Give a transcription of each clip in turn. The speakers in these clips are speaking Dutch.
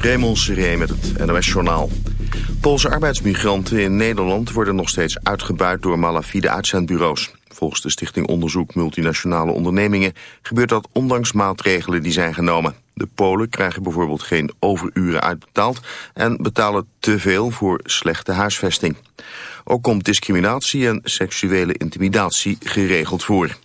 Raymond Seré met het NOS-journaal. Poolse arbeidsmigranten in Nederland worden nog steeds uitgebuit door malafide uitzendbureaus. Volgens de Stichting Onderzoek Multinationale Ondernemingen gebeurt dat ondanks maatregelen die zijn genomen. De Polen krijgen bijvoorbeeld geen overuren uitbetaald en betalen te veel voor slechte huisvesting. Ook komt discriminatie en seksuele intimidatie geregeld voor.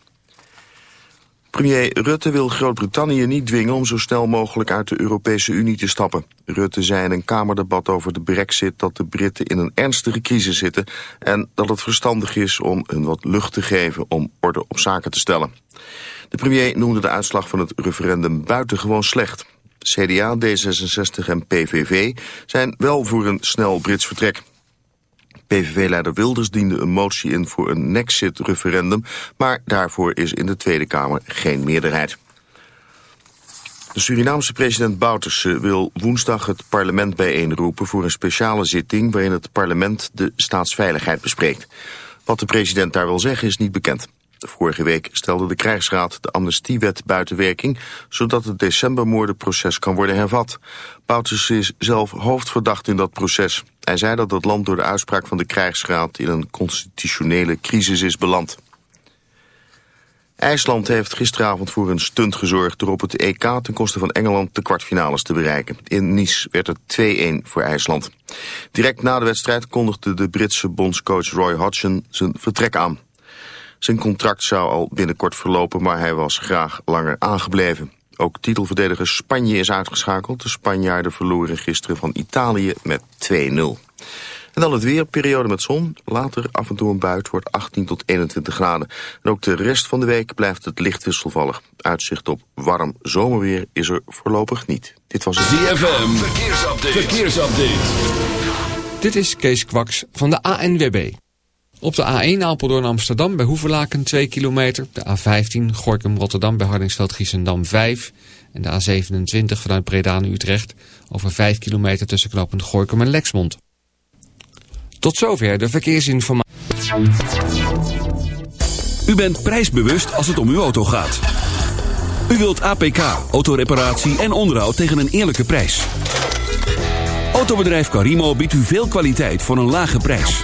Premier Rutte wil Groot-Brittannië niet dwingen om zo snel mogelijk uit de Europese Unie te stappen. Rutte zei in een Kamerdebat over de brexit dat de Britten in een ernstige crisis zitten en dat het verstandig is om hun wat lucht te geven om orde op zaken te stellen. De premier noemde de uitslag van het referendum buitengewoon slecht. CDA, D66 en PVV zijn wel voor een snel Brits vertrek. PVV-leider Wilders diende een motie in voor een Nexit-referendum... maar daarvoor is in de Tweede Kamer geen meerderheid. De Surinaamse president Bouterse wil woensdag het parlement bijeenroepen... voor een speciale zitting waarin het parlement de staatsveiligheid bespreekt. Wat de president daar wil zeggen is niet bekend. Vorige week stelde de krijgsraad de amnestiewet buiten werking... zodat het decembermoordenproces kan worden hervat. Bouterse is zelf hoofdverdacht in dat proces. Hij zei dat het land door de uitspraak van de krijgsraad... in een constitutionele crisis is beland. IJsland heeft gisteravond voor een stunt gezorgd... door op het EK ten koste van Engeland de kwartfinales te bereiken. In Nice werd het 2-1 voor IJsland. Direct na de wedstrijd kondigde de Britse bondscoach Roy Hodgson zijn vertrek aan. Zijn contract zou al binnenkort verlopen, maar hij was graag langer aangebleven. Ook titelverdediger Spanje is uitgeschakeld. De Spanjaarden verloren gisteren van Italië met 2-0. En dan het weer, periode met zon. Later af en toe een buit wordt 18 tot 21 graden. En ook de rest van de week blijft het licht wisselvallig. Uitzicht op warm zomerweer is er voorlopig niet. Dit was het ZFM, verkeersupdate. verkeersupdate. Dit is Kees Kwaks van de ANWB. Op de A1 Apeldoorn Amsterdam bij Hoevelaken 2 kilometer. De A15 Gorkum Rotterdam bij Hardingsveld Giessendam 5. En de A27 vanuit Breda naar Utrecht over 5 kilometer tussen knooppunt Gorkum en Lexmond. Tot zover de verkeersinformatie. U bent prijsbewust als het om uw auto gaat. U wilt APK, autoreparatie en onderhoud tegen een eerlijke prijs. Autobedrijf Carimo biedt u veel kwaliteit voor een lage prijs.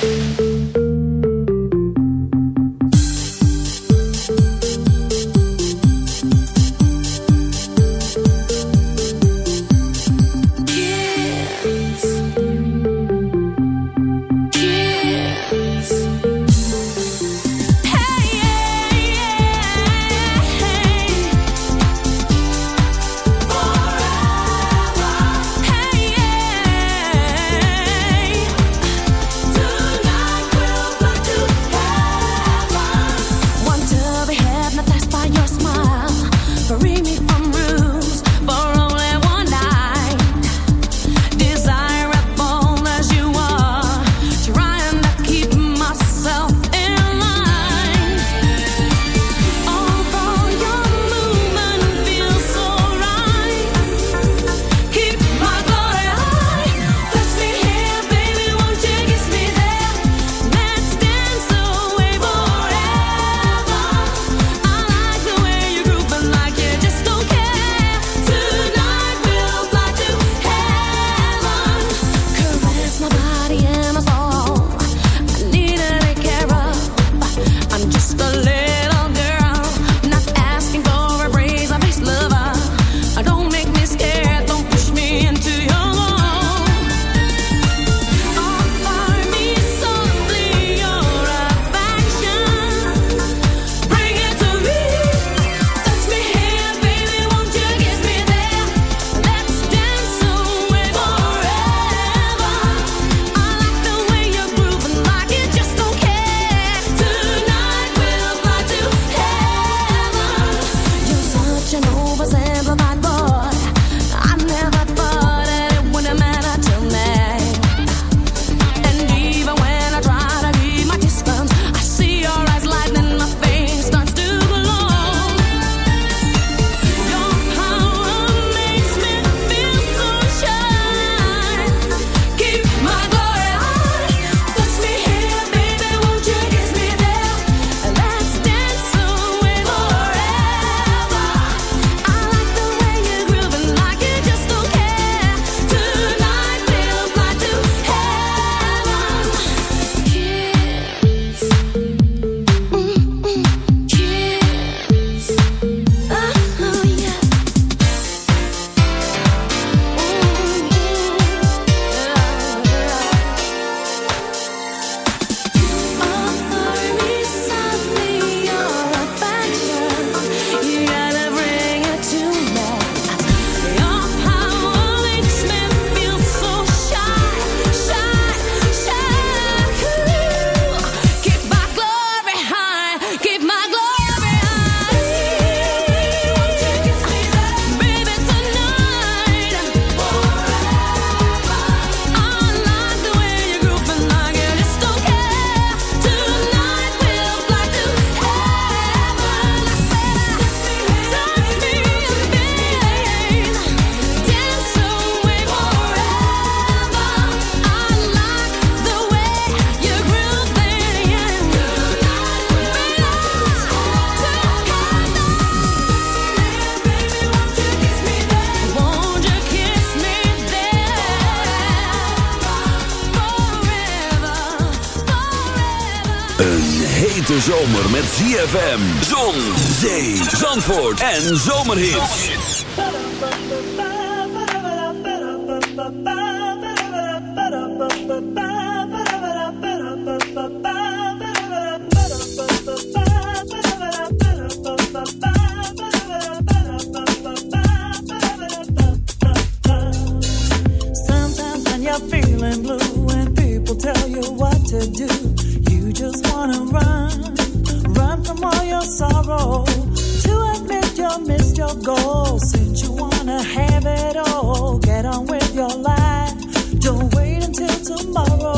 zomer met ZFM. Zon, zee, zandvoort en zomerhits. Sometimes when you're feeling blue and people tell you what to do To admit you missed your goal, since you wanna have it all, get on with your life. Don't wait until tomorrow.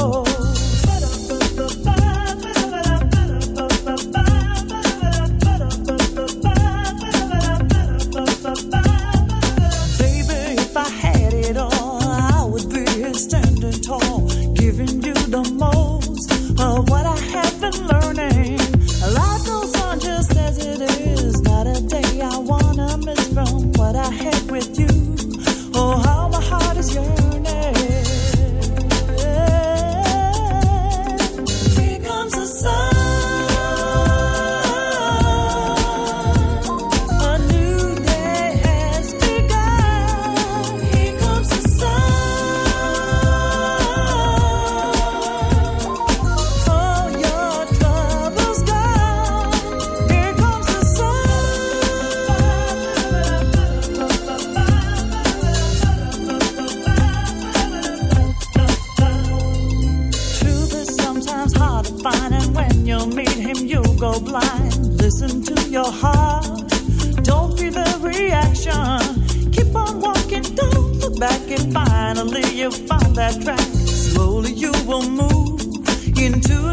into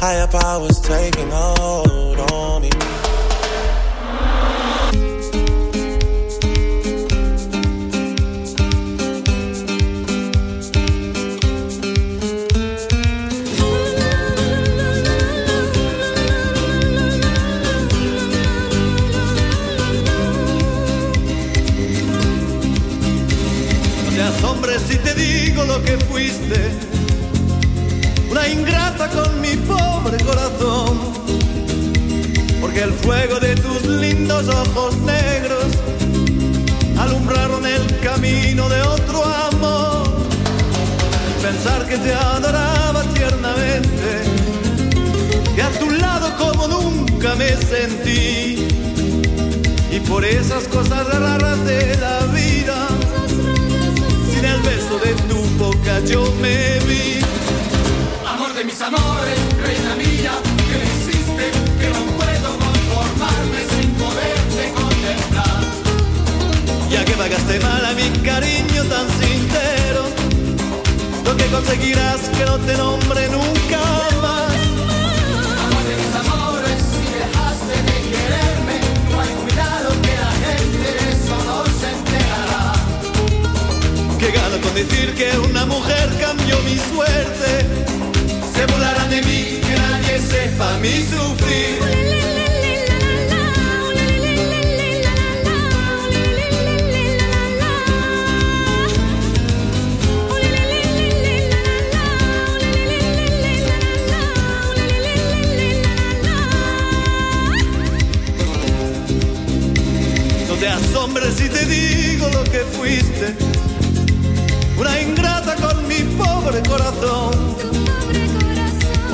Higher powers taking over.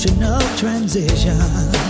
Of transition.